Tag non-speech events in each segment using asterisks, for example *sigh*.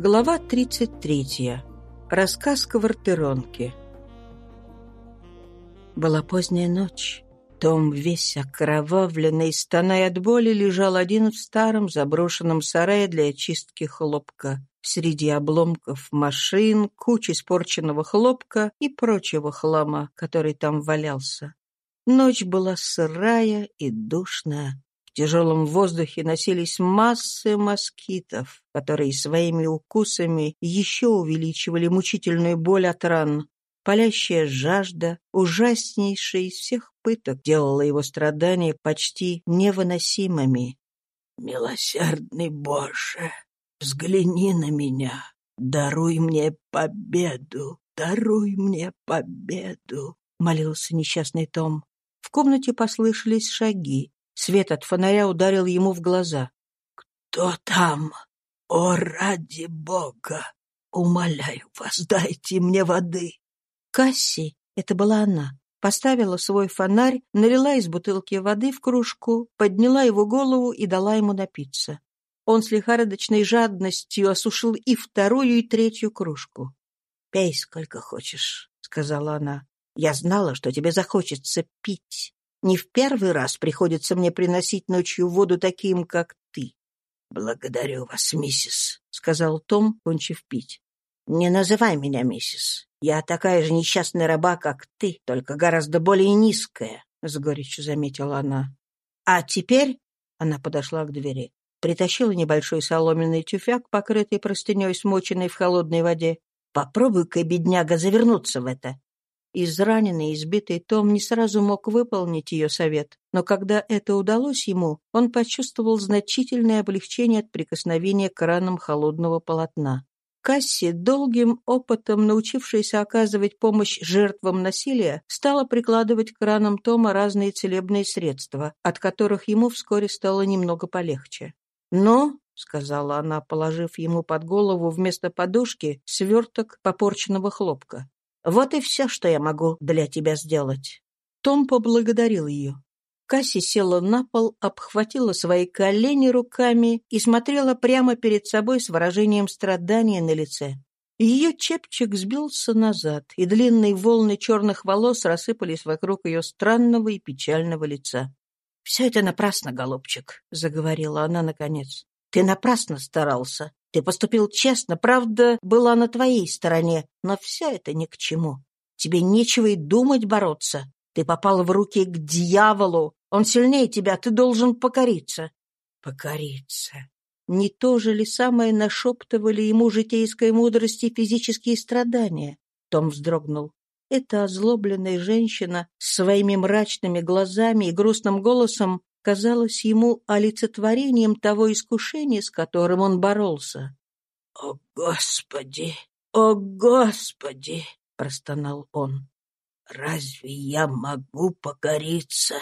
Глава 33. Рассказ Квартиронки. Была поздняя ночь. Том, весь окровавленный, стоная от боли, лежал один в старом заброшенном сарае для очистки хлопка. Среди обломков машин, кучи испорченного хлопка и прочего хлама, который там валялся. Ночь была сырая и душная тяжелом воздухе носились массы москитов, которые своими укусами еще увеличивали мучительную боль от ран. Палящая жажда, ужаснейшая из всех пыток, делала его страдания почти невыносимыми. «Милосердный Боже, взгляни на меня, даруй мне победу, даруй мне победу», — молился несчастный Том. В комнате послышались шаги. Свет от фонаря ударил ему в глаза. «Кто там? О, ради бога! Умоляю вас, дайте мне воды!» Касси, это была она, поставила свой фонарь, налила из бутылки воды в кружку, подняла его голову и дала ему напиться. Он с лихорадочной жадностью осушил и вторую, и третью кружку. «Пей сколько хочешь», — сказала она. «Я знала, что тебе захочется пить. Не в первый раз приходится мне приносить ночью воду таким, как ты. — Благодарю вас, миссис, — сказал Том, кончив пить. — Не называй меня миссис. Я такая же несчастная раба, как ты, только гораздо более низкая, — с горечью заметила она. — А теперь... — она подошла к двери. Притащила небольшой соломенный тюфяк, покрытый простыней, смоченной в холодной воде. «Попробуй-ка, бедняга, завернуться в это. Израненный, избитый Том не сразу мог выполнить ее совет, но когда это удалось ему, он почувствовал значительное облегчение от прикосновения к ранам холодного полотна. Касси, долгим опытом научившаяся оказывать помощь жертвам насилия, стала прикладывать к ранам Тома разные целебные средства, от которых ему вскоре стало немного полегче. «Но», — сказала она, положив ему под голову вместо подушки сверток попорченного хлопка, вот и все, что я могу для тебя сделать». Том поблагодарил ее. Касси села на пол, обхватила свои колени руками и смотрела прямо перед собой с выражением страдания на лице. Ее чепчик сбился назад, и длинные волны черных волос рассыпались вокруг ее странного и печального лица. «Все это напрасно, голубчик», — заговорила она наконец. «Ты напрасно старался. Ты поступил честно, правда была на твоей стороне, но все это ни к чему. Тебе нечего и думать бороться. Ты попал в руки к дьяволу. Он сильнее тебя, ты должен покориться. Покориться. Не то же ли самое нашептывали ему житейской мудрости физические страдания? Том вздрогнул. Эта озлобленная женщина с своими мрачными глазами и грустным голосом казалось ему олицетворением того искушения, с которым он боролся. «О, Господи! О, Господи!» — простонал он. «Разве я могу покориться?»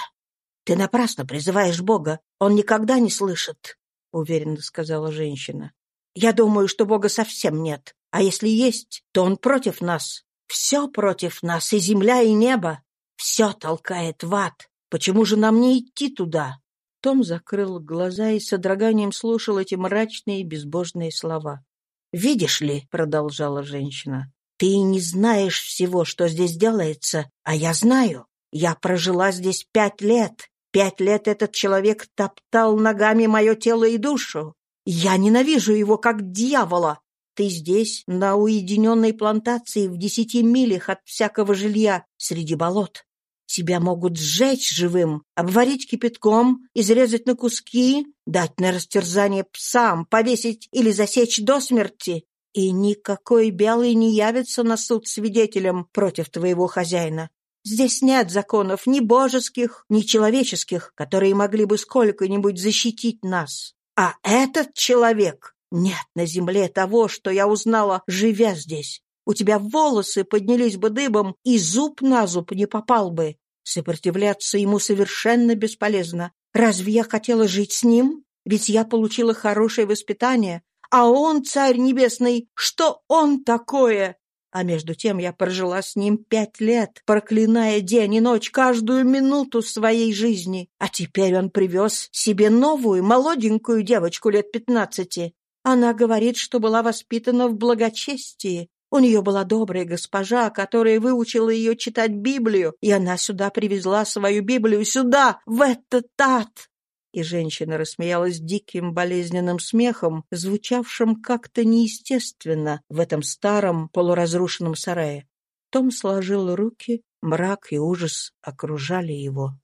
«Ты напрасно призываешь Бога. Он никогда не слышит», — уверенно сказала женщина. «Я думаю, что Бога совсем нет. А если есть, то Он против нас. Все против нас, и земля, и небо. Все толкает в ад. Почему же нам не идти туда?» Том закрыл глаза и с содроганием слушал эти мрачные и безбожные слова. «Видишь ли», — продолжала женщина, — «ты не знаешь всего, что здесь делается, а я знаю. Я прожила здесь пять лет. Пять лет этот человек топтал ногами мое тело и душу. Я ненавижу его как дьявола. Ты здесь, на уединенной плантации в десяти милях от всякого жилья, среди болот. Тебя могут сжечь живым, обварить кипятком, изрезать на куски, дать на растерзание псам, повесить или засечь до смерти. И никакой белый не явится на суд свидетелем против твоего хозяина. Здесь нет законов ни божеских, ни человеческих, которые могли бы сколько-нибудь защитить нас. А этот человек... Нет на земле того, что я узнала, живя здесь. У тебя волосы поднялись бы дыбом, и зуб на зуб не попал бы. Сопротивляться ему совершенно бесполезно. Разве я хотела жить с ним? Ведь я получила хорошее воспитание. А он, царь небесный, что он такое? А между тем я прожила с ним пять лет, проклиная день и ночь, каждую минуту своей жизни. А теперь он привез себе новую, молоденькую девочку лет пятнадцати. Она говорит, что была воспитана в благочестии. У нее была добрая госпожа, которая выучила ее читать Библию, и она сюда привезла свою Библию, сюда, в этот ад. И женщина рассмеялась диким болезненным смехом, звучавшим как-то неестественно в этом старом полуразрушенном сарае. Том сложил руки, мрак и ужас окружали его.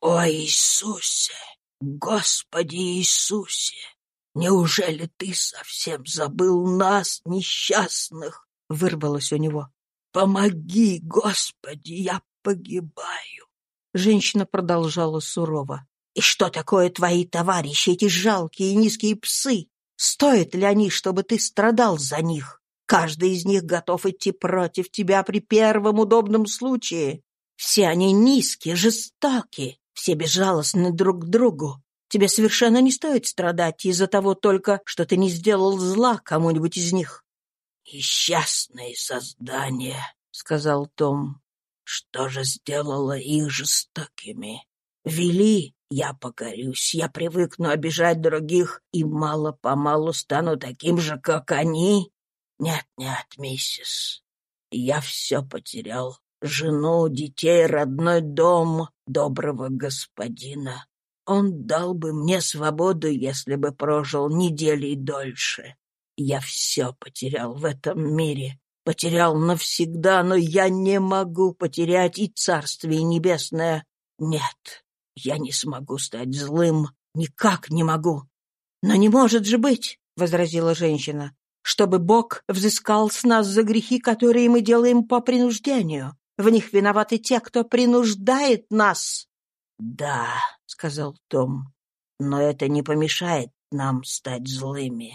«О Иисусе! Господи Иисусе! Неужели ты совсем забыл нас, несчастных?» — вырвалось у него. «Помоги, Господи, я погибаю!» Женщина продолжала сурово. «И что такое твои товарищи, эти жалкие и низкие псы? Стоят ли они, чтобы ты страдал за них? Каждый из них готов идти против тебя при первом удобном случае. Все они низкие, жестокие, все безжалостны друг к другу. Тебе совершенно не стоит страдать из-за того только, что ты не сделал зла кому-нибудь из них. «Несчастные создания», — сказал Том. «Что же сделало их жестокими? Вели, я покорюсь, я привыкну обижать других и мало-помалу стану таким же, как они. «Нет-нет, миссис, я все потерял. Жену, детей, родной дом, доброго господина. Он дал бы мне свободу, если бы прожил недели дольше. Я все потерял в этом мире, потерял навсегда, но я не могу потерять и Царствие Небесное. Нет, я не смогу стать злым, никак не могу. Но не может же быть, — возразила женщина чтобы Бог взыскал с нас за грехи, которые мы делаем по принуждению. В них виноваты те, кто принуждает нас. — Да, — сказал Том, — но это не помешает нам стать злыми.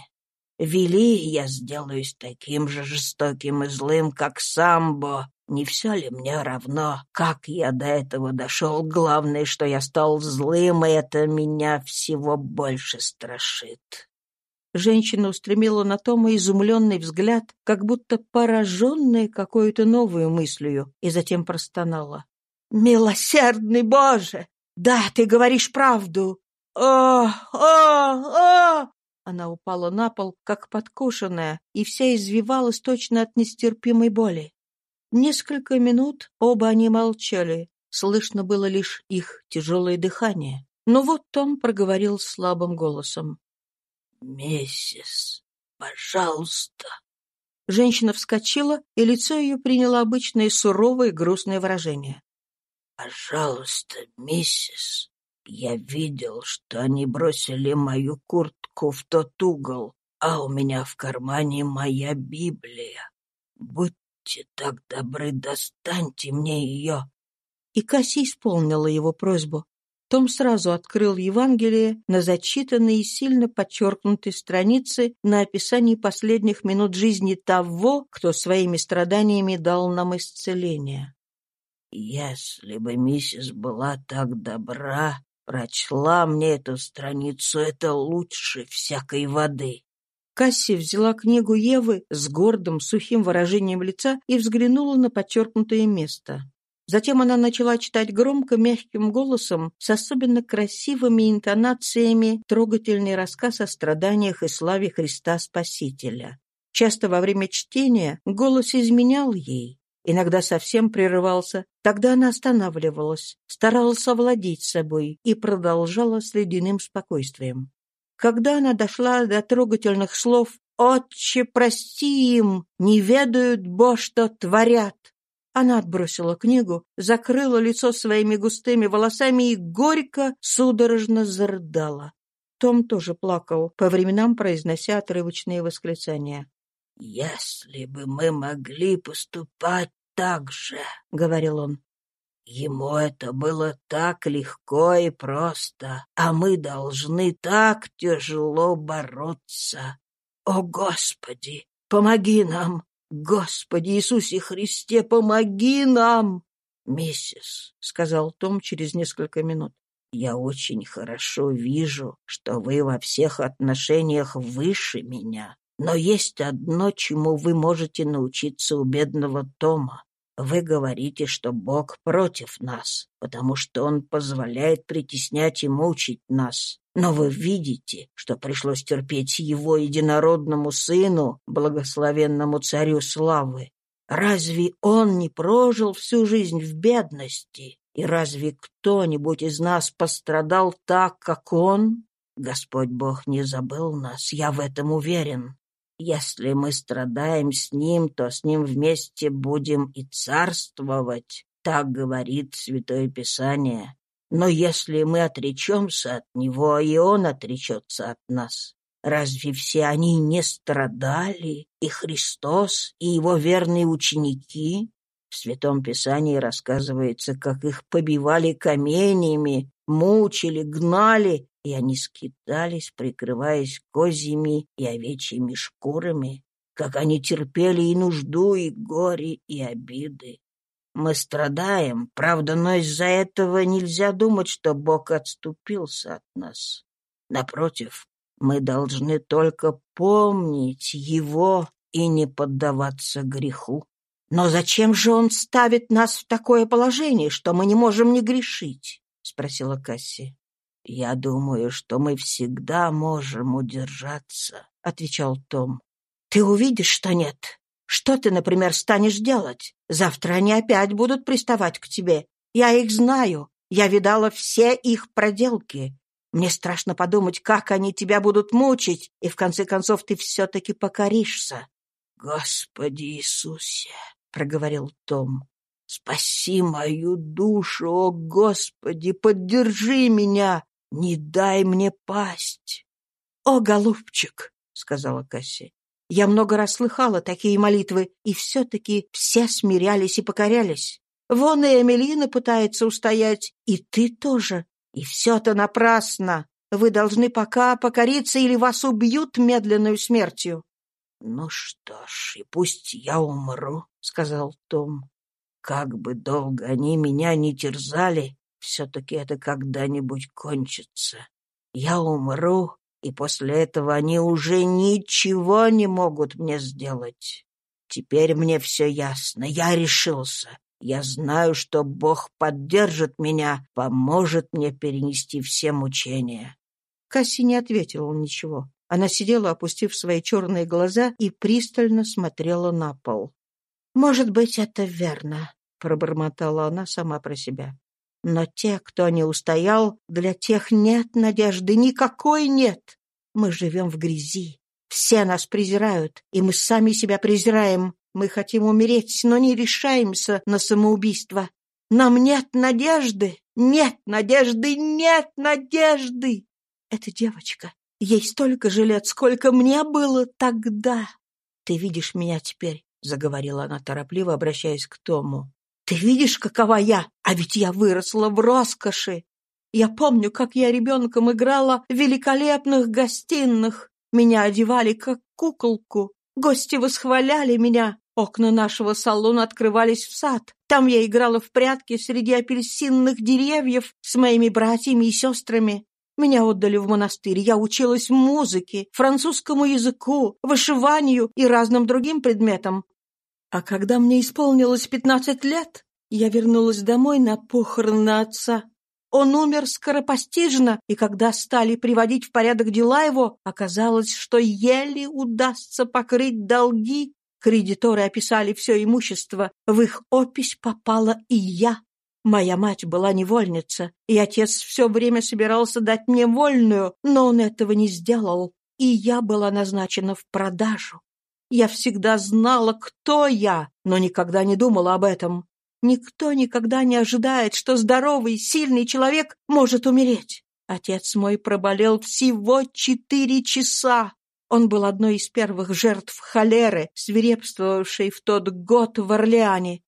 Вели, я сделаюсь таким же жестоким и злым, как Самбо. Не все ли мне равно, как я до этого дошел? Главное, что я стал злым, и это меня всего больше страшит. Женщина устремила на Тома изумленный взгляд, как будто пораженная какой-то новой мыслью, и затем простонала. «Милосердный Боже! Да, ты говоришь правду! О, о, о!» Она упала на пол, как подкошенная, и вся извивалась точно от нестерпимой боли. Несколько минут оба они молчали, слышно было лишь их тяжелое дыхание. Но вот Том проговорил слабым голосом. «Миссис, пожалуйста». Женщина вскочила, и лицо ее приняло обычное суровое и грустное выражение. «Пожалуйста, миссис, я видел, что они бросили мою куртку в тот угол, а у меня в кармане моя Библия. Будьте так добры, достаньте мне ее». И Касси исполнила его просьбу. Том сразу открыл Евангелие на зачитанной и сильно подчеркнутой странице на описании последних минут жизни того, кто своими страданиями дал нам исцеление. «Если бы миссис была так добра, прочла мне эту страницу, это лучше всякой воды». Касси взяла книгу Евы с гордым, сухим выражением лица и взглянула на подчеркнутое место. Затем она начала читать громко, мягким голосом, с особенно красивыми интонациями, трогательный рассказ о страданиях и славе Христа Спасителя. Часто во время чтения голос изменял ей, иногда совсем прерывался, тогда она останавливалась, старалась овладеть собой и продолжала с ледяным спокойствием. Когда она дошла до трогательных слов «Отче, прости им, не ведают, Бо, что творят», она отбросила книгу, закрыла лицо своими густыми волосами и горько, судорожно зарыдала. Том тоже плакал, по временам произнося отрывочные восклицания. «Если бы мы могли поступать так же», — говорил он, — «ему это было так легко и просто, а мы должны так тяжело бороться. О, Господи, помоги нам!» «Господи Иисусе Христе, помоги нам!» «Миссис», — сказал Том через несколько минут, — «я очень хорошо вижу, что вы во всех отношениях выше меня. Но есть одно, чему вы можете научиться у бедного Тома. Вы говорите, что Бог против нас, потому что Он позволяет притеснять и мучить нас. Но вы видите, что пришлось терпеть его единородному сыну, благословенному царю славы. Разве он не прожил всю жизнь в бедности? И разве кто-нибудь из нас пострадал так, как он? Господь Бог не забыл нас, я в этом уверен. Если мы страдаем с Ним, то с Ним вместе будем и царствовать, так говорит Святое Писание. Но если мы отречемся от Него, и Он отречется от нас, разве все они не страдали, и Христос, и Его верные ученики? В Святом Писании рассказывается, как их побивали каменьями, мучили, гнали, и они скитались, прикрываясь козьими и овечьими шкурами, как они терпели и нужду, и горе, и обиды. Мы страдаем, правда, но из-за этого нельзя думать, что Бог отступился от нас. Напротив, мы должны только помнить Его и не поддаваться греху. «Но зачем же Он ставит нас в такое положение, что мы не можем не грешить?» — спросила Касси. «Я думаю, что мы всегда можем удержаться», — отвечал Том. «Ты увидишь, что нет. Что ты, например, станешь делать? Завтра они опять будут приставать к тебе. Я их знаю. Я видала все их проделки. Мне страшно подумать, как они тебя будут мучить, и в конце концов ты все-таки покоришься». «Господи Иисусе!» — проговорил Том. «Спаси мою душу, о Господи, поддержи меня! «Не дай мне пасть!» «О, голубчик!» — сказала Касси. «Я много раз слыхала такие молитвы, и все-таки все смирялись и покорялись. Вон и Эмилина пытается устоять, и ты тоже. И все-то напрасно. Вы должны пока покориться, или вас убьют медленную смертью». «Ну что ж, и пусть я умру», — сказал Том. «Как бы долго они меня не терзали, все-таки это когда-нибудь кончится. Я умру, и после этого они уже ничего не могут мне сделать. Теперь мне все ясно, я решился. Я знаю, что Бог поддержит меня, поможет мне перенести все мучения». Касси не ответила ничего. Она сидела, опустив свои черные глаза, и пристально смотрела на пол. «Может быть, это верно», — пробормотала она сама про себя. Но те, кто не устоял, для тех нет надежды, никакой нет. Мы живем в грязи. Все нас презирают, и мы сами себя презираем. Мы хотим умереть, но не решаемся на самоубийство. Нам нет надежды, нет надежды, нет надежды. Эта девочка, ей столько же лет, сколько мне было тогда. Ты видишь меня теперь, — заговорила она торопливо, обращаясь к Тому. Ты видишь, какова я? А ведь я выросла в роскоши. Я помню, как я ребенком играла в великолепных гостиных. Меня одевали как куколку. Гости восхваляли меня. Окна нашего салона открывались в сад. Там я играла в прятки среди апельсинных деревьев с моими братьями и сестрами. Меня отдали в монастырь. Я училась музыке, французскому языку, вышиванию и разным другим предметам. А когда мне исполнилось пятнадцать лет, я вернулась домой на похороны отца. Он умер скоропостижно, и когда стали приводить в порядок дела его, оказалось, что еле удастся покрыть долги. Кредиторы описали все имущество, в их опись попала и я. Моя мать была невольница, и отец все время собирался дать мне вольную, но он этого не сделал, и я была назначена в продажу. Я всегда знала, кто я, но никогда не думала об этом. Никто никогда не ожидает, что здоровый, сильный человек может умереть. Отец мой проболел всего четыре часа. Он был одной из первых жертв холеры, свирепствовавшей в тот год в Орлеане.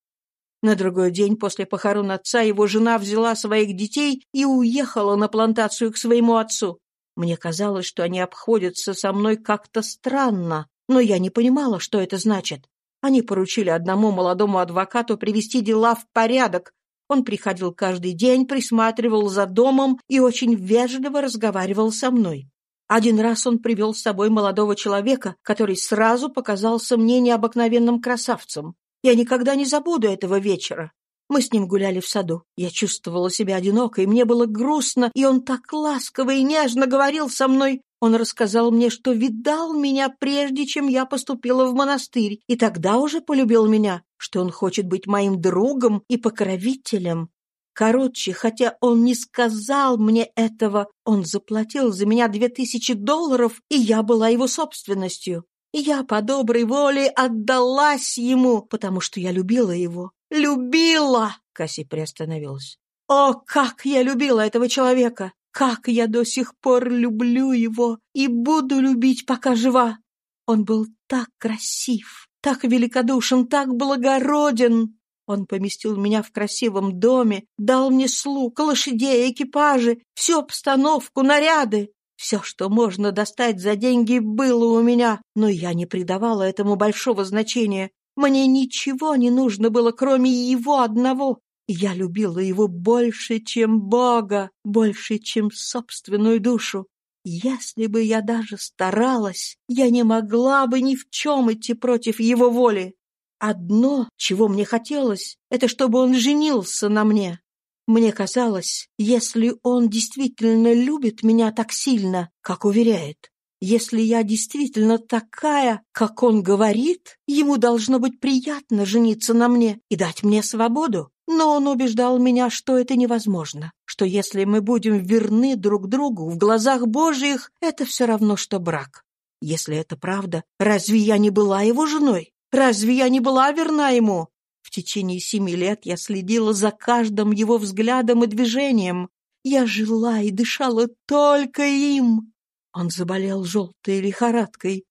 На другой день после похорон отца его жена взяла своих детей и уехала на плантацию к своему отцу. Мне казалось, что они обходятся со мной как-то странно, но я не понимала, что это значит. Они поручили одному молодому адвокату привести дела в порядок. Он приходил каждый день, присматривал за домом и очень вежливо разговаривал со мной. Один раз он привел с собой молодого человека, который сразу показался мне необыкновенным красавцем. Я никогда не забуду этого вечера. Мы с ним гуляли в саду. Я чувствовала себя одинокой, мне было грустно, и он так ласково и нежно говорил со мной. Он рассказал мне, что видал меня прежде, чем я поступила в монастырь, и тогда уже полюбил меня, что он хочет быть моим другом и покровителем. Короче, хотя он не сказал мне этого, он заплатил за меня две тысячи долларов, и я была его собственностью. Я по доброй воле отдалась ему, потому что я любила его. Любила!» Касси приостановилась. «О, как я любила этого человека! Как я до сих пор люблю его и буду любить, пока жива! Он был так красив, так великодушен, так благороден. Он поместил меня в красивом доме, дал мне слуг, лошадей, экипажи, всю обстановку, наряды. Все, что можно достать за деньги, было у меня, но я не придавала этому большого значения. Мне ничего не нужно было, кроме его одного. Я любила его больше, чем Бога, больше, чем собственную душу. Если бы я даже старалась, я не могла бы ни в чем идти против его воли. Одно, чего мне хотелось, это чтобы он женился на мне. Мне казалось, если он действительно любит меня так сильно, как уверяет, если я действительно такая, как он говорит, ему должно быть приятно жениться на мне и дать мне свободу. Но он убеждал меня, что это невозможно, что если мы будем верны друг другу в глазах Божьих, это все равно, что брак. Если это правда, разве я не была его женой? Разве я не была верна ему? В течение семи лет я следила за каждым его взглядом и движением. Я жила и дышала только им. Он заболел желтой лихорадкой.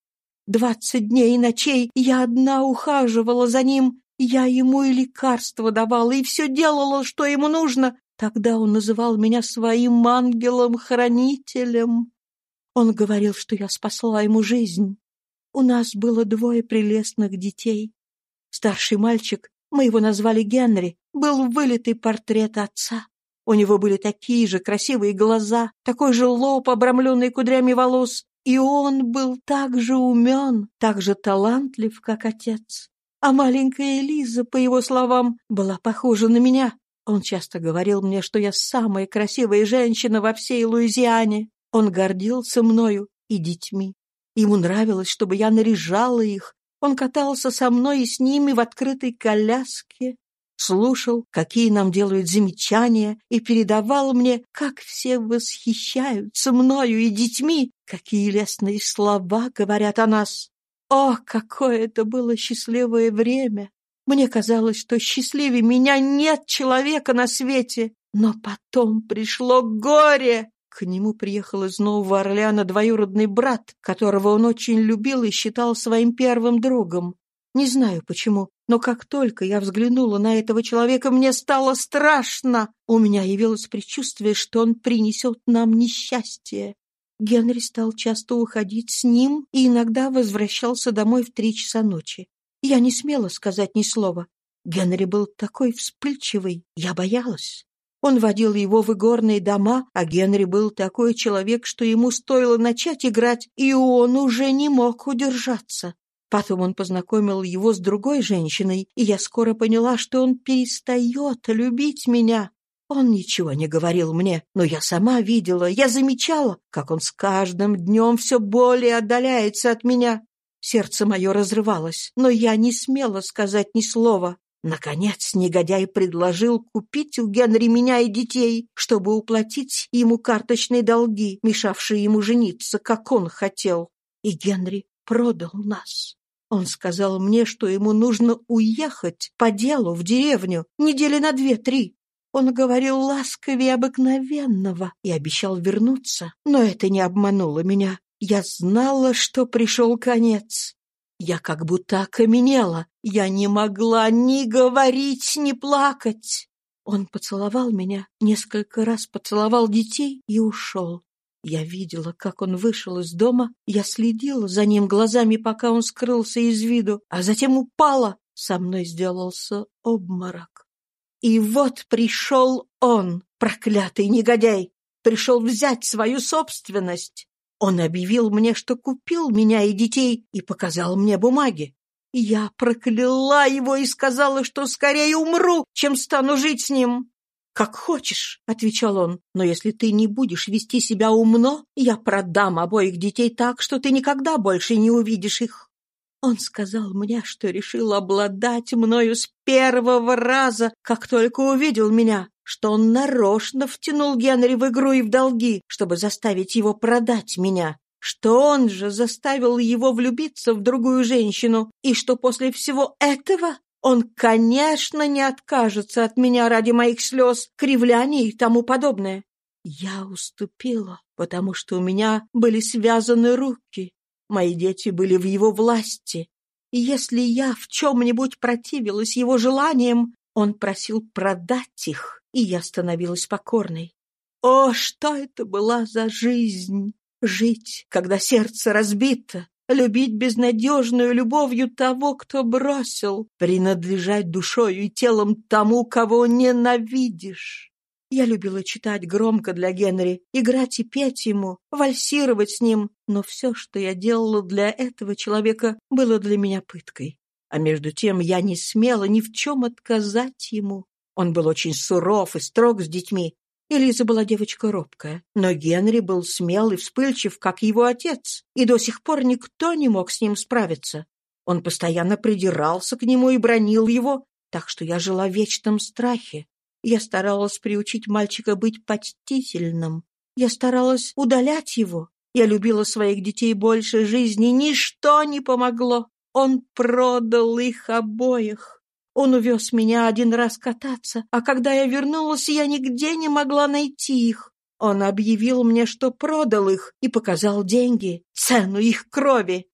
Двадцать дней и ночей я одна ухаживала за ним. Я ему и лекарства давала, и все делала, что ему нужно. Тогда он называл меня своим ангелом-хранителем. Он говорил, что я спасла ему жизнь. У нас было двое прелестных детей. Старший мальчик, мы его назвали Генри, был вылитый портрет отца. У него были такие же красивые глаза, такой же лоб, обрамленный кудрями волос, и он был так же умен, так же талантлив, как отец. А маленькая Элиза, по его словам, была похожа на меня. Он часто говорил мне, что я самая красивая женщина во всей Луизиане. Он гордился мною и детьми. Ему нравилось, чтобы я наряжала их. Он катался со мной и с ними в открытой коляске, слушал, какие нам делают замечания, и передавал мне, как все восхищаются мною и детьми, какие лестные слова говорят о нас. О, какое это было счастливое время! Мне казалось, что счастливее меня нет человека на свете. Но потом пришло горе. К нему приехал из Нового Орлеана двоюродный брат, которого он очень любил и считал своим первым другом. Не знаю почему, но как только я взглянула на этого человека, мне стало страшно. У меня явилось предчувствие, что он принесет нам несчастье. Генри стал часто уходить с ним и иногда возвращался домой в три часа ночи. Я не смела сказать ни слова. Генри был такой вспыльчивый, я боялась. Он водил его в игорные дома, а Генри был такой человек, что ему стоило начать играть, и он уже не мог удержаться. Потом он познакомил его с другой женщиной, и я скоро поняла, что он перестает любить меня. Он ничего не говорил мне, но я сама видела, я замечала, как он с каждым днем все более отдаляется от меня. Сердце мое разрывалось, но я не смела сказать ни слова. Наконец негодяй предложил купить у Генри меня и детей, чтобы уплатить ему карточные долги, мешавшие ему жениться, как он хотел. И Генри продал нас. Он сказал мне, что ему нужно уехать по делу в деревню недели на две-три. Он говорил ласковее обыкновенного и обещал вернуться, но это не обмануло меня. Я знала, что пришел конец. Я как будто окаменела. Я не могла ни говорить, ни плакать. Он поцеловал меня, несколько раз поцеловал детей и ушел. Я видела, как он вышел из дома, я следила за ним глазами, пока он скрылся из виду, а затем упала. Со мной сделался обморок. И вот пришел он, проклятый негодяй, пришел взять свою собственность. Он объявил мне, что купил меня и детей, и показал мне бумаги. Я прокляла его и сказала, что скорее умру, чем стану жить с ним. «Как хочешь», — отвечал он, — «но если ты не будешь вести себя умно, я продам обоих детей так, что ты никогда больше не увидишь их». Он сказал мне, что решил обладать мною с первого раза, как только увидел меня, что он нарочно втянул Генри в игру и в долги, чтобы заставить его продать меня, что он же заставил его влюбиться в другую женщину, и что после всего этого он, конечно, не откажется от меня ради моих слез, кривляний и тому подобное. Я уступила, потому что у меня были связаны руки, Мои дети были в его власти. И если я в чем-нибудь противилась его желаниям, он просил продать их, и я становилась покорной. О, что это была за жизнь! Жить, когда сердце разбито, любить безнадежную любовью того, кто бросил, принадлежать душою и телом тому, кого ненавидишь. Я любила читать громко для Генри, играть и петь ему, вальсировать с ним, но все, что я делала для этого человека, было для меня пыткой. А между тем я не смела ни в чем отказать ему. Он был очень суров и строг с детьми. Элиза была девочка робкая, но Генри был смел и вспыльчив, как его отец, и до сих пор никто не мог с ним справиться. Он постоянно придирался к нему и бронил его, так что я жила в вечном страхе. Я старалась приучить мальчика быть почтительным. Я старалась удалять его. Я любила своих детей больше жизни. Ничто не помогло. Он продал их обоих. Он увез меня один раз кататься, а когда я вернулась, я нигде не могла найти их. Он объявил мне, что продал их, и показал деньги, цену их крови.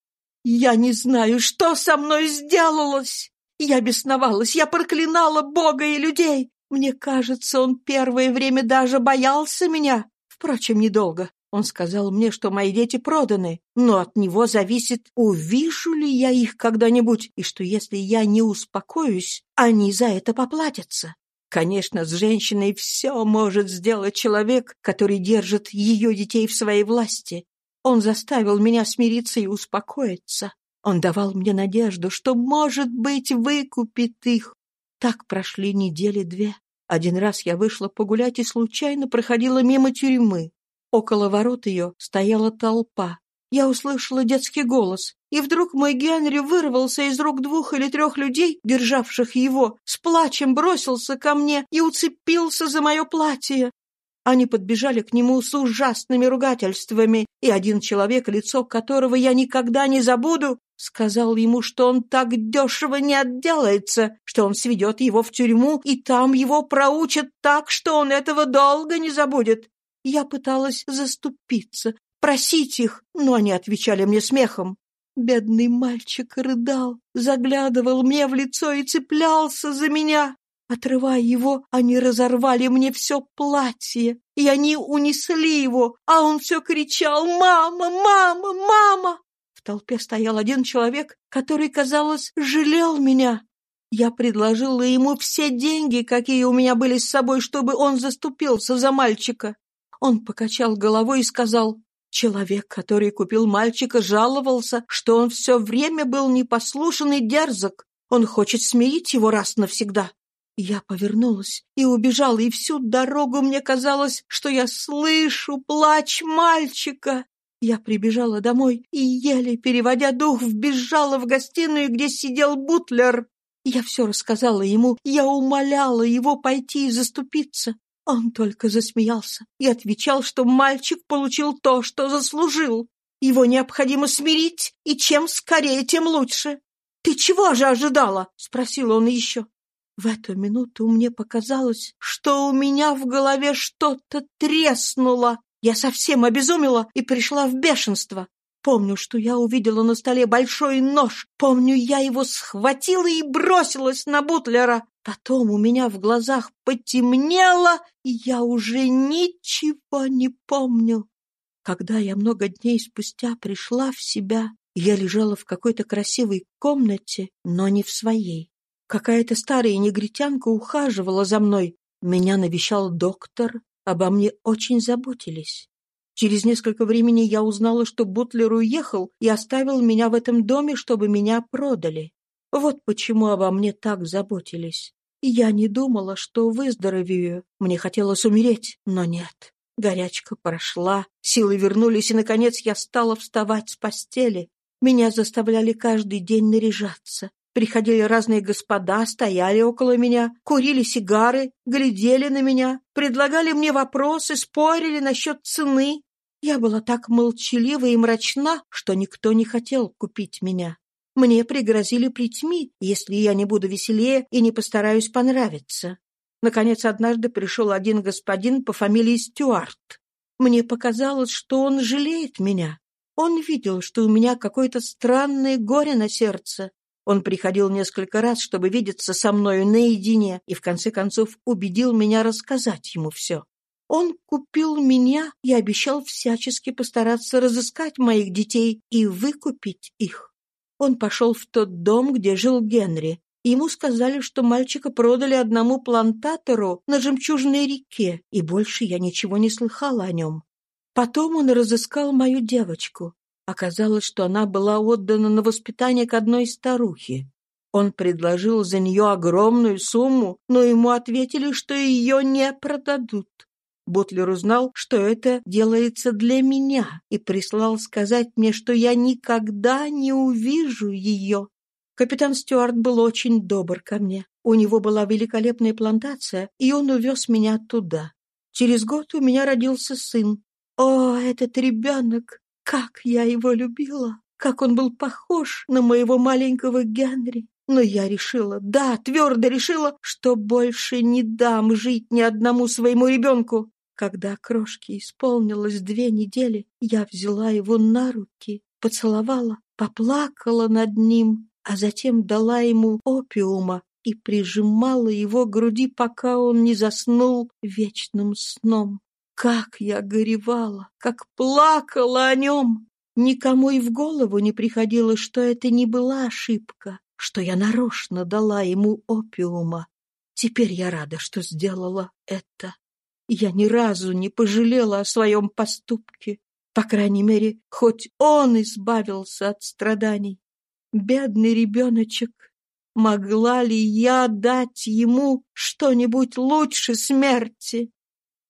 Я не знаю, что со мной сделалось. Я бесновалась, я проклинала Бога и людей. Мне кажется, он первое время даже боялся меня. Впрочем, недолго. Он сказал мне, что мои дети проданы, но от него зависит, увижу ли я их когда-нибудь, и что если я не успокоюсь, они за это поплатятся. Конечно, с женщиной все может сделать человек, который держит ее детей в своей власти. Он заставил меня смириться и успокоиться. Он давал мне надежду, что, может быть, выкупит их. Так прошли недели две. Один раз я вышла погулять и случайно проходила мимо тюрьмы. Около ворот ее стояла толпа. Я услышала детский голос, и вдруг мой Генри вырвался из рук двух или трех людей, державших его, с плачем бросился ко мне и уцепился за мое платье. Они подбежали к нему с ужасными ругательствами, и один человек, лицо которого я никогда не забуду, сказал ему, что он так дешево не отделается, что он сведет его в тюрьму, и там его проучат так, что он этого долго не забудет. Я пыталась заступиться, просить их, но они отвечали мне смехом. Бедный мальчик рыдал, заглядывал мне в лицо и цеплялся за меня. Отрывая его, они разорвали мне все платье, и они унесли его, а он все кричал «Мама! Мама! Мама!» В толпе стоял один человек, который, казалось, жалел меня. Я предложила ему все деньги, какие у меня были с собой, чтобы он заступился за мальчика. Он покачал головой и сказал, «Человек, который купил мальчика, жаловался, что он все время был непослушен и дерзок. Он хочет смирить его раз навсегда». Я повернулась и убежала, и всю дорогу мне казалось, что я слышу плач мальчика. Я прибежала домой и, еле переводя дух, вбежала в гостиную, где сидел Бутлер. Я все рассказала ему, я умоляла его пойти и заступиться. Он только засмеялся и отвечал, что мальчик получил то, что заслужил. Его необходимо смирить, и чем скорее, тем лучше. «Ты чего же ожидала?» — спросил он еще. В эту минуту мне показалось, что у меня в голове что-то треснуло. Я совсем обезумела и пришла в бешенство. Помню, что я увидела на столе большой нож. Помню, я его схватила и бросилась на Бутлера. Потом у меня в глазах потемнело, и я уже ничего не помню. Когда я много дней спустя пришла в себя, я лежала в какой-то красивой комнате, но не в своей. Какая-то старая негритянка ухаживала за мной. Меня навещал доктор, обо мне очень заботились. Через несколько времени я узнала, что Бутлер уехал и оставил меня в этом доме, чтобы меня продали. Вот почему обо мне так заботились. Я не думала, что выздоровею. Мне хотелось умереть, но нет. Горячка прошла, силы вернулись, и, наконец, я стала вставать с постели. Меня заставляли каждый день наряжаться. Приходили разные господа, стояли около меня, курили сигары, глядели на меня, предлагали мне вопросы, спорили насчет цены. Я была так молчалива и мрачна, что никто не хотел купить меня. Мне пригрозили плетьми, если я не буду веселее и не постараюсь понравиться. Наконец, однажды пришел один господин по фамилии Стюарт. Мне показалось, что он жалеет меня. Он видел, что у меня какое-то странное горе на сердце. Он приходил несколько раз, чтобы видеться со мною наедине, и в конце концов убедил меня рассказать ему все. Он купил меня и обещал всячески постараться разыскать моих детей и выкупить их. Он пошел в тот дом, где жил Генри. Ему сказали, что мальчика продали одному плантатору на Жемчужной реке, и больше я ничего не слыхала о нем. Потом он разыскал мою девочку. Оказалось, что она была отдана на воспитание к одной старухе. Он предложил за нее огромную сумму, но ему ответили, что ее не продадут. Бутлер узнал, что это делается для меня, и прислал сказать мне, что я никогда не увижу ее. Капитан Стюарт был очень добр ко мне. У него была великолепная плантация, и он увез меня туда. Через год у меня родился сын. О, этот ребенок! Как я его любила! Как он был похож на моего маленького Генри! Но я решила, да, твердо решила, что больше не дам жить ни одному своему ребенку. Когда крошке исполнилось две недели, я взяла его на руки, поцеловала, поплакала над ним, а затем дала ему опиума и прижимала его к груди, пока он не заснул вечным сном. Как я горевала, как плакала о нем! Никому и в голову не приходило, что это не была ошибка, что я нарочно дала ему опиума. Теперь я рада, что сделала это. Я ни разу не пожалела о своем поступке. По крайней мере, хоть он избавился от страданий. Бедный ребеночек. Могла ли я дать ему что-нибудь лучше смерти?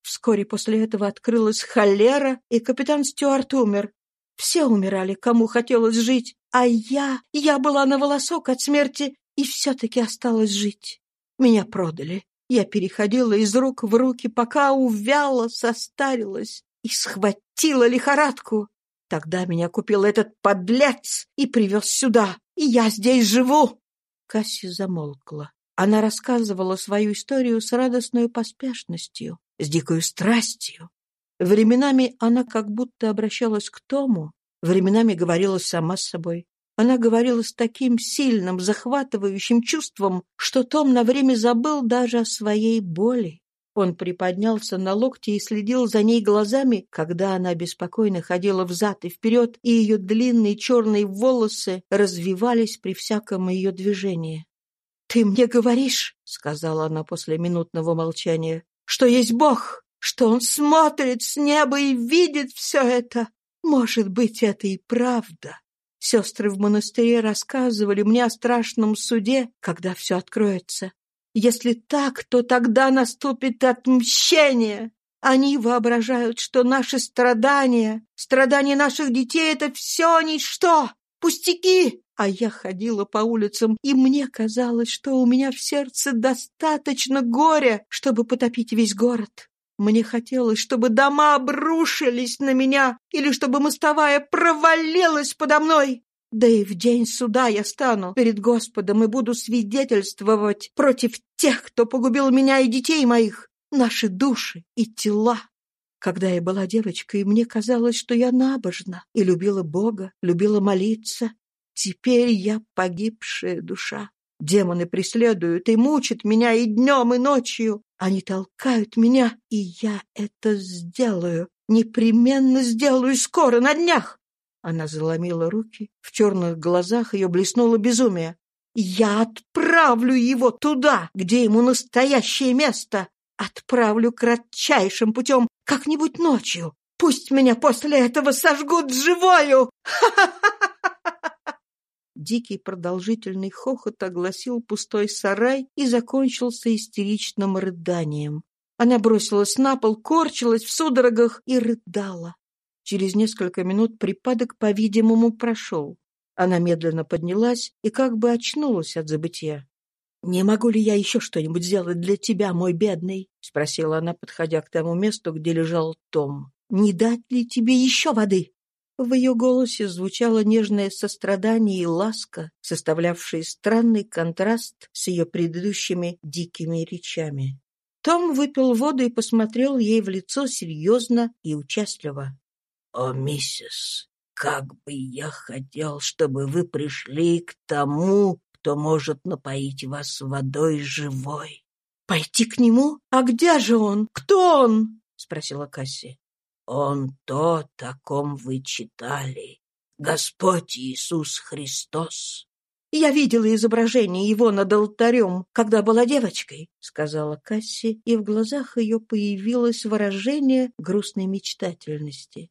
Вскоре после этого открылась холера, и капитан Стюарт умер. Все умирали, кому хотелось жить, а я, я была на волосок от смерти и все-таки осталась жить. Меня продали. Я переходила из рук в руки, пока увяла, состарилась и схватила лихорадку. Тогда меня купил этот подлец и привез сюда, и я здесь живу. Касси замолкла. Она рассказывала свою историю с радостной поспешностью, с дикой страстью. Временами она как будто обращалась к Тому, временами говорила сама с собой. Она говорила с таким сильным, захватывающим чувством, что Том на время забыл даже о своей боли. Он приподнялся на локте и следил за ней глазами, когда она беспокойно ходила взад и вперед, и ее длинные черные волосы развивались при всяком ее движении. «Ты мне говоришь, — сказала она после минутного молчания, — что есть Бог, что Он смотрит с неба и видит все это. Может быть, это и правда. Сестры в монастыре рассказывали мне о страшном суде, когда все откроется. Если так, то тогда наступит отмщение. Они воображают, что наши страдания, страдания наших детей — это все ничто, пустяки. А я ходила по улицам, и мне казалось, что у меня в сердце достаточно горя, чтобы потопить весь город. Мне хотелось, чтобы дома обрушились на меня или чтобы мостовая провалилась подо мной. Да и в день суда я стану перед Господом и буду свидетельствовать против тех, кто погубил меня и детей моих, наши души и тела. Когда я была девочкой, мне казалось, что я набожна и любила Бога, любила молиться. Теперь я погибшая душа. Демоны преследуют и мучат меня и днем, и ночью. Они толкают меня, и я это сделаю. Непременно сделаю скоро, на днях. Она заломила руки. В черных глазах ее блеснуло безумие. «Я отправлю его туда, где ему настоящее место. Отправлю кратчайшим путем, как-нибудь ночью. Пусть меня после этого сожгут живою! Ха-ха-ха!» *laughs* Дикий продолжительный хохот огласил пустой сарай и закончился истеричным рыданием. Она бросилась на пол, корчилась в судорогах и рыдала. Через несколько минут припадок, по-видимому, прошел. Она медленно поднялась и как бы очнулась от забытия. «Не могу ли я еще что-нибудь сделать для тебя, мой бедный?» — спросила она, подходя к тому месту, где лежал Том. «Не дать ли тебе еще воды?» В ее голосе звучало нежное сострадание и ласка, составлявшие странный контраст с ее предыдущими дикими речами. Том выпил воду и посмотрел ей в лицо серьезно и участливо. «О, миссис, как бы я хотел, чтобы вы пришли к тому, кто может напоить вас водой живой». «Пойти к нему? А где же он? Кто он?» — спросила Касси. Он тот, о ком вы читали. Господь Иисус Христос. «Я видела изображение его над алтарем, когда была девочкой», — сказала Касси, и в глазах ее появилось выражение грустной мечтательности.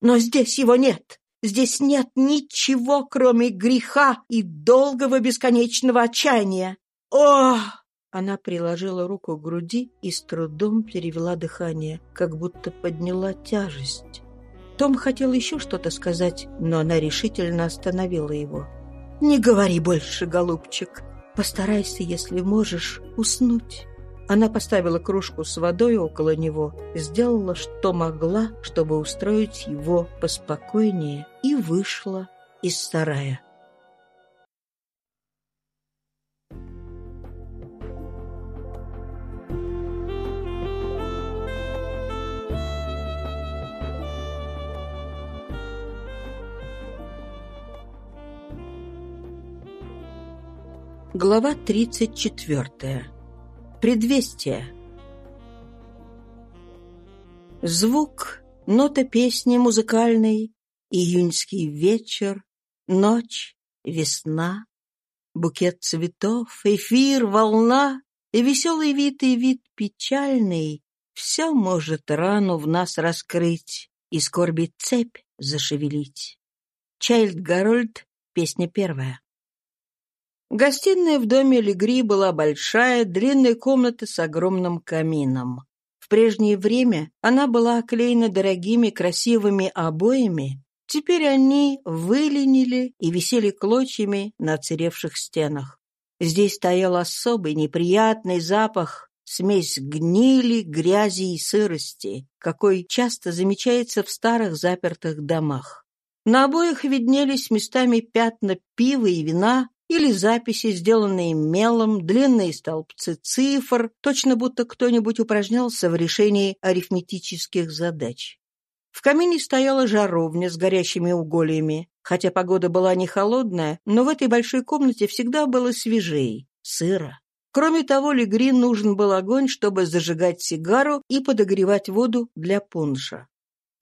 «Но здесь его нет. Здесь нет ничего, кроме греха и долгого бесконечного отчаяния. О!» Она приложила руку к груди и с трудом перевела дыхание, как будто подняла тяжесть. Том хотел еще что-то сказать, но она решительно остановила его. «Не говори больше, голубчик. Постарайся, если можешь, уснуть». Она поставила кружку с водой около него, сделала, что могла, чтобы устроить его поспокойнее, и вышла из сарая. Глава 34. Предвестие. Звук, нота песни музыкальной, июньский вечер, ночь, весна, букет цветов, эфир, волна и веселый вид и вид печальный все может рану в нас раскрыть и скорби цепь зашевелить. Чайльд Гарольд, песня первая. Гостиная в доме Легри была большая, длинная комната с огромным камином. В прежнее время она была оклеена дорогими красивыми обоями, теперь они выленили и висели клочьями на царевших стенах. Здесь стоял особый неприятный запах, смесь гнили, грязи и сырости, какой часто замечается в старых запертых домах. На обоих виднелись местами пятна пива и вина, или записи, сделанные мелом, длинные столбцы цифр, точно будто кто-нибудь упражнялся в решении арифметических задач. В камине стояла жаровня с горящими угольями. Хотя погода была не холодная, но в этой большой комнате всегда было свежей, сыро. Кроме того, Легри нужен был огонь, чтобы зажигать сигару и подогревать воду для пунша.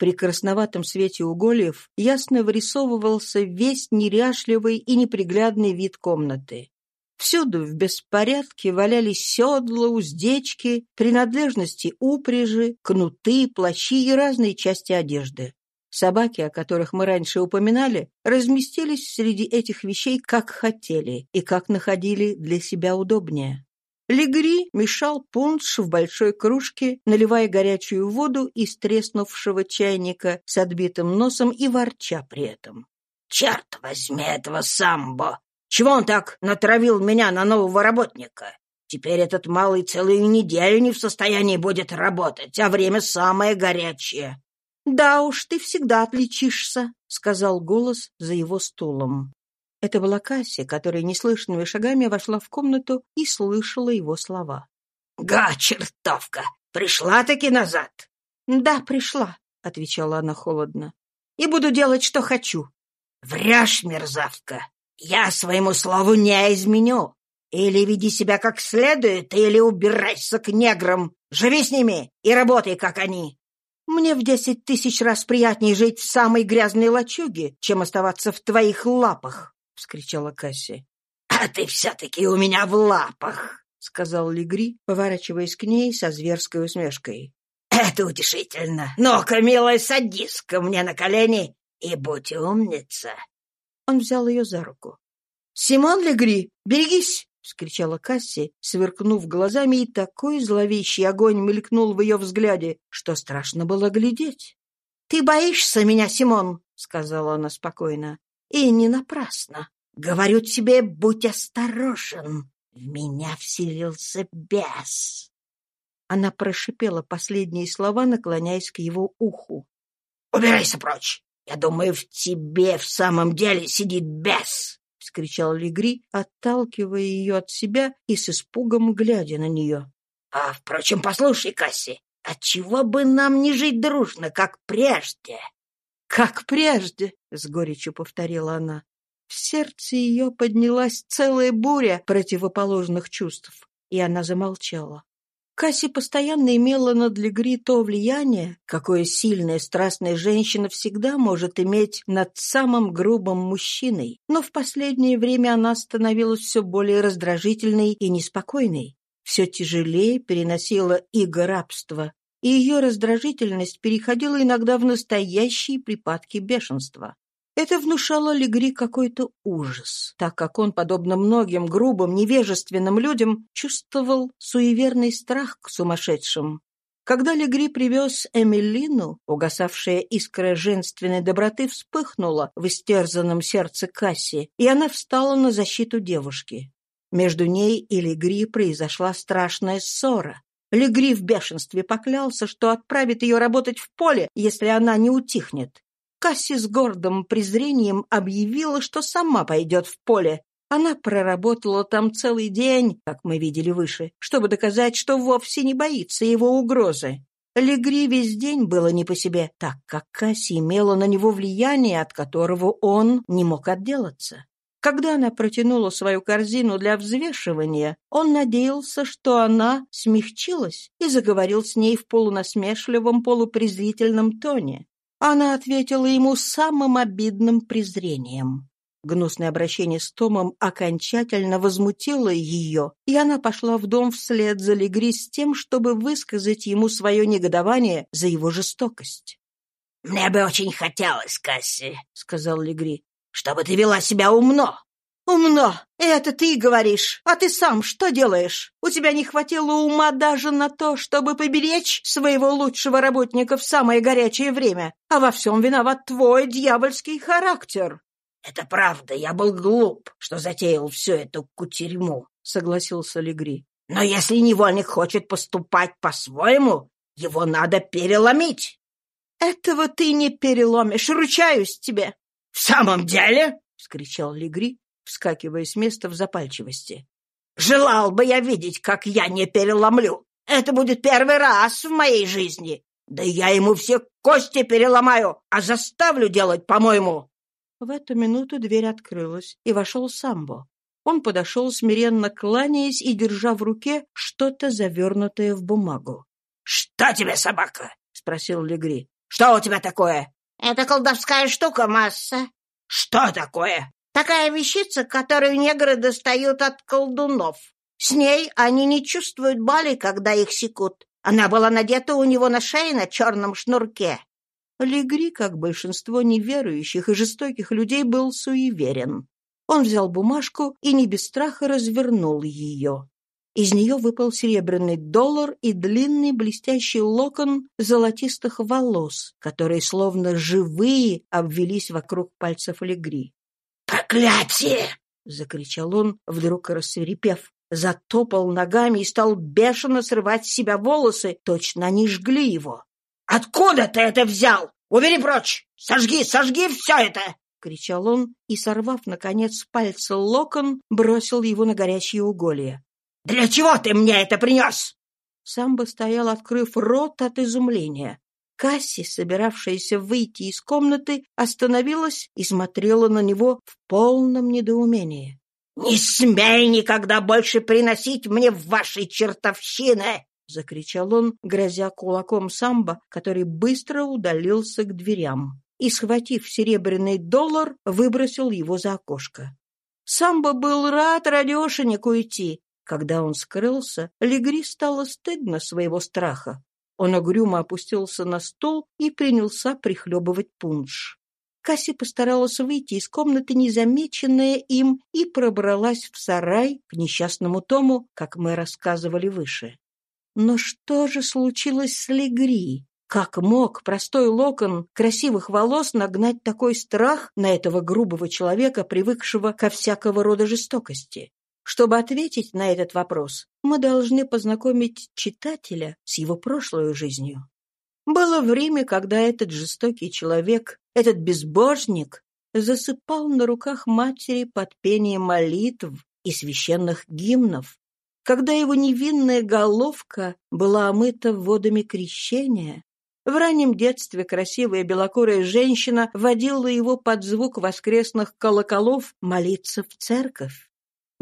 При красноватом свете угольев ясно вырисовывался весь неряшливый и неприглядный вид комнаты. Всюду в беспорядке валялись седла, уздечки, принадлежности упряжи, кнуты, плащи и разные части одежды. Собаки, о которых мы раньше упоминали, разместились среди этих вещей как хотели и как находили для себя удобнее. Легри мешал пунш в большой кружке, наливая горячую воду из треснувшего чайника с отбитым носом и ворча при этом. «Черт возьми этого самбо! Чего он так натравил меня на нового работника? Теперь этот малый целую неделю не в состоянии будет работать, а время самое горячее». «Да уж, ты всегда отличишься», — сказал голос за его стулом. Это была Касси, которая неслышными шагами вошла в комнату и слышала его слова. «Га, чертовка! Пришла-таки назад?» «Да, пришла», — отвечала она холодно. «И буду делать, что хочу». «Врешь, мерзавка! Я своему слову не изменю. Или веди себя как следует, или убирайся к неграм. Живи с ними и работай, как они». «Мне в десять тысяч раз приятнее жить в самой грязной лачуге, чем оставаться в твоих лапах». — вскричала Касси. «А ты все-таки у меня в лапах!» — сказал Легри, поворачиваясь к ней со зверской усмешкой. «Это утешительно! Ну-ка, милая, садись ко мне на колени и будь умница!» Он взял ее за руку. «Симон Легри, берегись!» — вскричала Касси, сверкнув глазами, и такой зловещий огонь мелькнул в ее взгляде, что страшно было глядеть. «Ты боишься меня, Симон?» — сказала она спокойно. «И не напрасно. Говорю тебе, будь осторожен. В меня вселился бес». Она прошипела последние слова, наклоняясь к его уху. «Убирайся прочь! Я думаю, в тебе в самом деле сидит бес!» — вскричал Легри, отталкивая ее от себя и с испугом глядя на нее. «А, впрочем, послушай, Касси, отчего бы нам не жить дружно, как прежде?» «Как прежде!» — с горечью повторила она. В сердце ее поднялась целая буря противоположных чувств, и она замолчала. Касси постоянно имела над Легри то влияние, какое сильная страстная женщина всегда может иметь над самым грубым мужчиной, но в последнее время она становилась все более раздражительной и неспокойной, все тяжелее переносила иго рабства, и ее раздражительность переходила иногда в настоящие припадки бешенства. Это внушало Легри какой-то ужас, так как он, подобно многим грубым, невежественным людям, чувствовал суеверный страх к сумасшедшим. Когда Легри привез Эмилину, угасавшая искра женственной доброты вспыхнула в истерзанном сердце Касси, и она встала на защиту девушки. Между ней и Легри произошла страшная ссора. Легри в бешенстве поклялся, что отправит ее работать в поле, если она не утихнет. Касси с гордым презрением объявила, что сама пойдет в поле. Она проработала там целый день, как мы видели выше, чтобы доказать, что вовсе не боится его угрозы. Легри весь день было не по себе, так как Касси имела на него влияние, от которого он не мог отделаться. Когда она протянула свою корзину для взвешивания, он надеялся, что она смягчилась и заговорил с ней в полунасмешливом, полупрезрительном тоне. Она ответила ему самым обидным презрением. Гнусное обращение с Томом окончательно возмутило ее, и она пошла в дом вслед за Легри с тем, чтобы высказать ему свое негодование за его жестокость. «Мне бы очень хотелось, Касси», — сказал Легри, — «чтобы ты вела себя умно. «Умно! Это ты говоришь! А ты сам что делаешь? У тебя не хватило ума даже на то, чтобы поберечь своего лучшего работника в самое горячее время, а во всем виноват твой дьявольский характер!» «Это правда, я был глуп, что затеял всю эту кутерьму», — согласился Легри. «Но если невольник хочет поступать по-своему, его надо переломить». «Этого ты не переломишь, ручаюсь тебе!» «В самом деле?» — вскричал Легри, вскакивая с места в запальчивости. «Желал бы я видеть, как я не переломлю. Это будет первый раз в моей жизни. Да я ему все кости переломаю, а заставлю делать, по-моему». В эту минуту дверь открылась, и вошел Самбо. Он подошел, смиренно кланяясь и держа в руке что-то завернутое в бумагу. «Что тебе, собака?» — спросил Легри. «Что у тебя такое?» «Это колдовская штука, масса». «Что такое?» Такая вещица, которую негры достают от колдунов. С ней они не чувствуют боли, когда их секут. Она была надета у него на шее на черном шнурке. Легри, как большинство неверующих и жестоких людей, был суеверен. Он взял бумажку и не без страха развернул ее. Из нее выпал серебряный доллар и длинный блестящий локон золотистых волос, которые словно живые обвелись вокруг пальцев Легри. «Проклятие!» — закричал он, вдруг рассверепев. Затопал ногами и стал бешено срывать с себя волосы, точно они жгли его. «Откуда ты это взял? Убери прочь! Сожги, сожги все это!» — кричал он и, сорвав, наконец, с пальца локон, бросил его на горящие уголья. «Для чего ты мне это принес?» Сам бы стоял, открыв рот от изумления. Касси, собиравшаяся выйти из комнаты, остановилась и смотрела на него в полном недоумении. «Не смей никогда больше приносить мне в вашей чертовщины!» — закричал он, грозя кулаком самбо, который быстро удалился к дверям и, схватив серебряный доллар, выбросил его за окошко. Самбо был рад радешенек уйти. Когда он скрылся, Легри стало стыдно своего страха. Он угрюмо опустился на стол и принялся прихлебывать пунш. Касси постаралась выйти из комнаты, незамеченная им, и пробралась в сарай к несчастному Тому, как мы рассказывали выше. Но что же случилось с Легри? Как мог простой локон красивых волос нагнать такой страх на этого грубого человека, привыкшего ко всякого рода жестокости? Чтобы ответить на этот вопрос, мы должны познакомить читателя с его прошлой жизнью. Было время, когда этот жестокий человек, этот безбожник, засыпал на руках матери под пение молитв и священных гимнов, когда его невинная головка была омыта водами крещения. В раннем детстве красивая белокурая женщина водила его под звук воскресных колоколов молиться в церковь.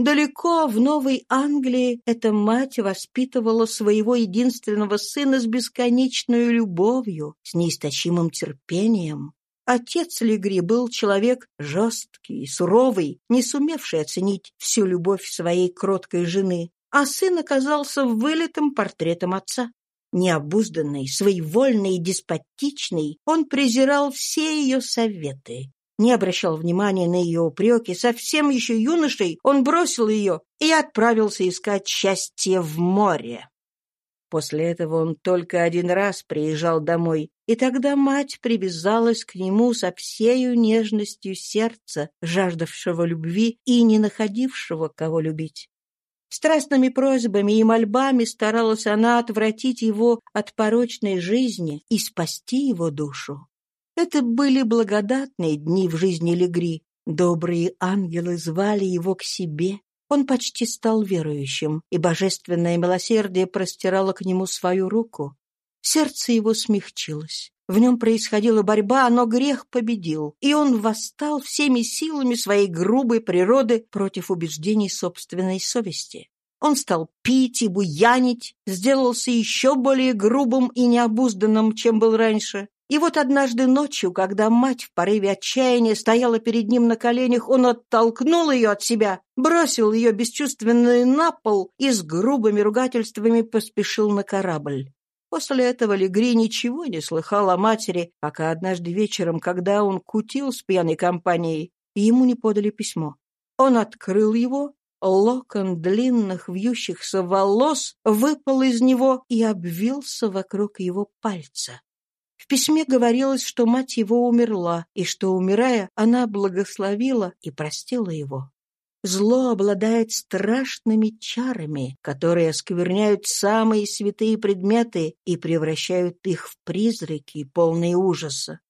Далеко в Новой Англии эта мать воспитывала своего единственного сына с бесконечной любовью, с неистощимым терпением. Отец Легри был человек жесткий, суровый, не сумевший оценить всю любовь своей кроткой жены, а сын оказался вылитым портретом отца. Необузданный, своевольный и деспотичный, он презирал все ее советы, не обращал внимания на ее упреки, совсем еще юношей он бросил ее и отправился искать счастье в море. После этого он только один раз приезжал домой, и тогда мать привязалась к нему со всею нежностью сердца, жаждавшего любви и не находившего, кого любить. Страстными просьбами и мольбами старалась она отвратить его от порочной жизни и спасти его душу. Это были благодатные дни в жизни Легри. Добрые ангелы звали его к себе. Он почти стал верующим, и божественное милосердие простирало к нему свою руку. Сердце его смягчилось. В нем происходила борьба, но грех победил, и он восстал всеми силами своей грубой природы против убеждений собственной совести. Он стал пить и буянить, сделался еще более грубым и необузданным, чем был раньше. И вот однажды ночью, когда мать в порыве отчаяния стояла перед ним на коленях, он оттолкнул ее от себя, бросил ее бесчувственную на пол и с грубыми ругательствами поспешил на корабль. После этого Легри ничего не слыхал о матери, пока однажды вечером, когда он кутил с пьяной компанией, ему не подали письмо. Он открыл его, локон длинных вьющихся волос выпал из него и обвился вокруг его пальца. В письме говорилось, что мать его умерла, и что, умирая, она благословила и простила его. Зло обладает страшными чарами, которые оскверняют самые святые предметы и превращают их в призраки, полные ужаса.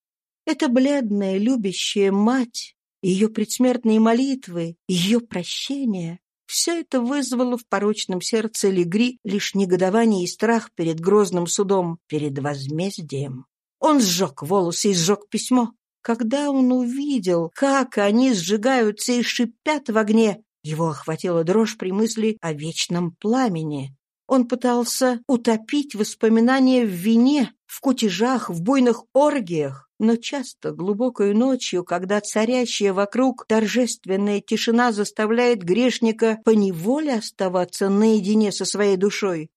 Эта бледная, любящая мать, ее предсмертные молитвы, ее прощение — все это вызвало в порочном сердце Легри лишь негодование и страх перед грозным судом, перед возмездием. Он сжег волосы и сжег письмо. Когда он увидел, как они сжигаются и шипят в огне, его охватила дрожь при мысли о вечном пламени. Он пытался утопить воспоминания в вине, в кутежах, в буйных оргиях, но часто глубокой ночью, когда царящая вокруг торжественная тишина заставляет грешника поневоле оставаться наедине со своей душой,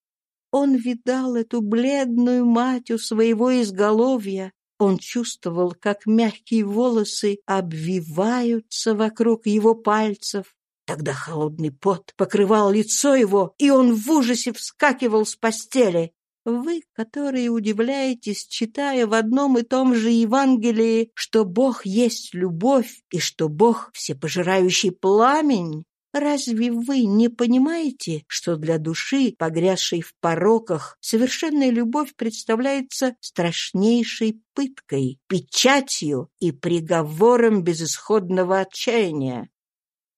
он видал эту бледную мать у своего изголовья. Он чувствовал, как мягкие волосы обвиваются вокруг его пальцев. Тогда холодный пот покрывал лицо его, и он в ужасе вскакивал с постели. Вы, которые удивляетесь, читая в одном и том же Евангелии, что Бог есть любовь и что Бог — всепожирающий пламень, Разве вы не понимаете, что для души, погрязшей в пороках, совершенная любовь представляется страшнейшей пыткой, печатью и приговором безысходного отчаяния?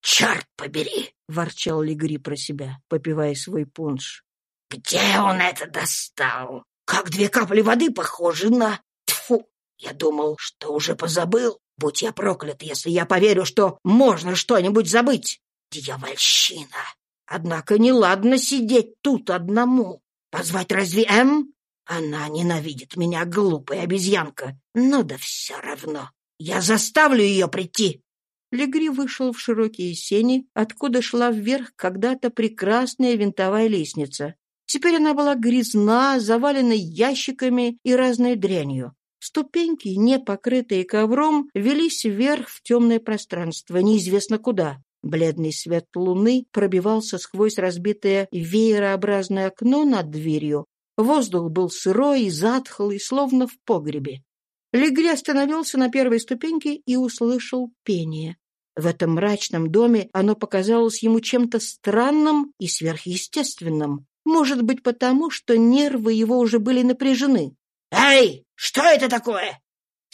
«Черт побери!» — ворчал Легри про себя, попивая свой пунш. «Где он это достал? Как две капли воды похожи на... Тьфу! Я думал, что уже позабыл. Будь я проклят, если я поверю, что можно что-нибудь забыть. Дьявольщина! Однако неладно сидеть тут одному. Позвать разве М? Она ненавидит меня, глупая обезьянка. Но да все равно. Я заставлю ее прийти. Легри вышел в широкие сени, откуда шла вверх когда-то прекрасная винтовая лестница. Теперь она была грязна, завалена ящиками и разной дрянью. Ступеньки, не покрытые ковром, велись вверх в темное пространство, неизвестно куда. Бледный свет луны пробивался сквозь разбитое веерообразное окно над дверью. Воздух был сырой и затхлый, словно в погребе. Легри остановился на первой ступеньке и услышал пение. В этом мрачном доме оно показалось ему чем-то странным и сверхъестественным. Может быть, потому, что нервы его уже были напряжены. «Эй, что это такое?»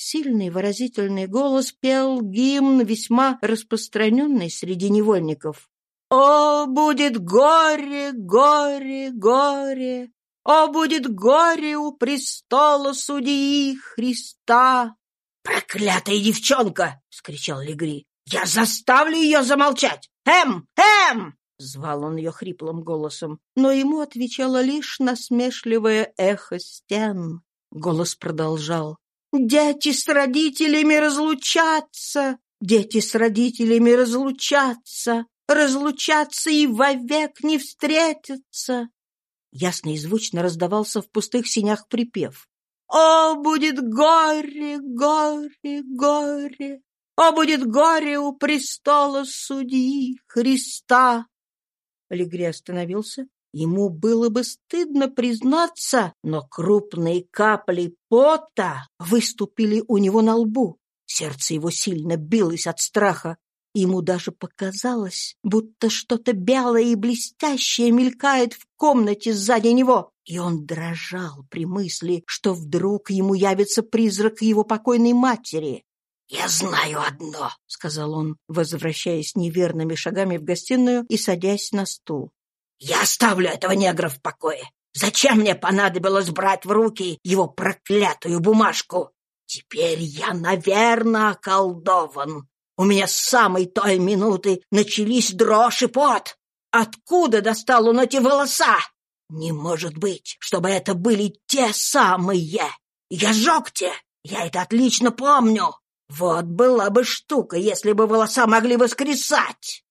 Сильный выразительный голос пел гимн, весьма распространенный среди невольников. «О, будет горе, горе, горе! О, будет горе у престола судьи Христа!» «Проклятая девчонка!» — вскричал Легри. «Я заставлю ее замолчать! Эм! Эм!» — звал он ее хриплым голосом, но ему отвечало лишь насмешливое эхо стен. Голос продолжал. Дети с родителями разлучатся, дети с родителями разлучатся, разлучатся и вовек не встретятся. Ясно и звучно раздавался в пустых синях припев. «О, будет горе, горе, горе! О, будет горе у престола судьи Христа!» Легри остановился Ему было бы стыдно признаться, но крупные капли пота выступили у него на лбу. Сердце его сильно билось от страха. Ему даже показалось, будто что-то белое и блестящее мелькает в комнате сзади него, и он дрожал при мысли, что вдруг ему явится призрак его покойной матери. «Я знаю одно», — сказал он, возвращаясь неверными шагами в гостиную и садясь на стул. Я оставлю этого негра в покое. Зачем мне понадобилось брать в руки его проклятую бумажку? Теперь я, наверное, околдован. У меня с самой той минуты начались дрожь и пот. Откуда достал он эти волоса? Не может быть, чтобы это были те самые. Я сжег те, я это отлично помню. Вот была бы штука, если бы волоса могли воскресать.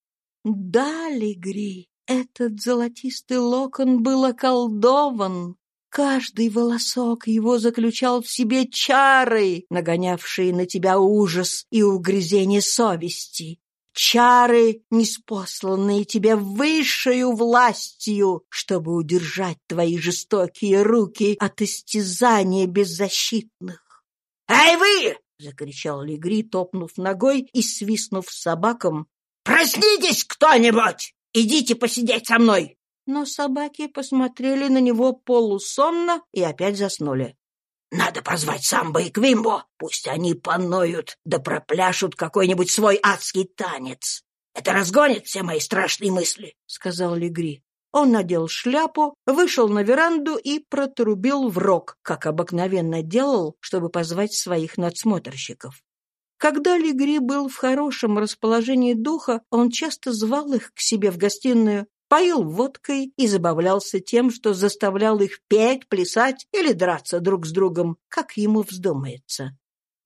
Да, Легри, этот золотистый локон был околдован. Каждый волосок его заключал в себе чары, нагонявшие на тебя ужас и угрызение совести. Чары, неспосланные тебе высшую властью, чтобы удержать твои жестокие руки от истязания беззащитных. «Эй вы!» — закричал Легри, топнув ногой и свистнув собакам. «Проснитесь кто-нибудь! Идите посидеть со мной!» Но собаки посмотрели на него полусонно и опять заснули. «Надо позвать Самбо и Квимбо. Пусть они поноют, да пропляшут какой-нибудь свой адский танец. Это разгонит все мои страшные мысли», — сказал Легри. Он надел шляпу, вышел на веранду и протрубил в рог, как обыкновенно делал, чтобы позвать своих надсмотрщиков. Когда Легри был в хорошем расположении духа, он часто звал их к себе в гостиную, поил водкой и забавлялся тем, что заставлял их петь, плясать или драться друг с другом, как ему вздумается.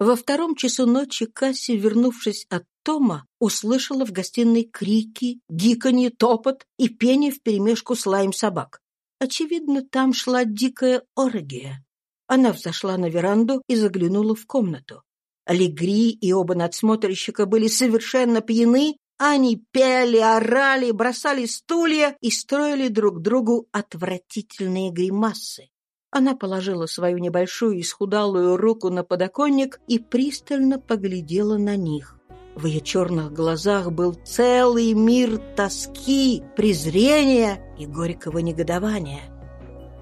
Во втором часу ночи Касси, вернувшись от Тома, услышала в гостиной крики, гиканье, топот и пение вперемешку с лаем собак. Очевидно, там шла дикая оргия. Она взошла на веранду и заглянула в комнату. Алигри и оба надсмотрщика были совершенно пьяны, они пели, орали, бросали стулья и строили друг другу отвратительные гримасы. Она положила свою небольшую исхудалую руку на подоконник и пристально поглядела на них. В ее черных глазах был целый мир тоски, презрения и горького негодования.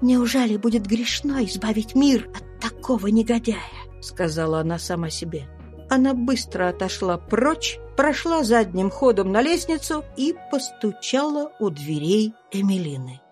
Неужели будет грешно избавить мир от такого негодяя? Сказала она сама себе. Она быстро отошла прочь, прошла задним ходом на лестницу и постучала у дверей Эмилины.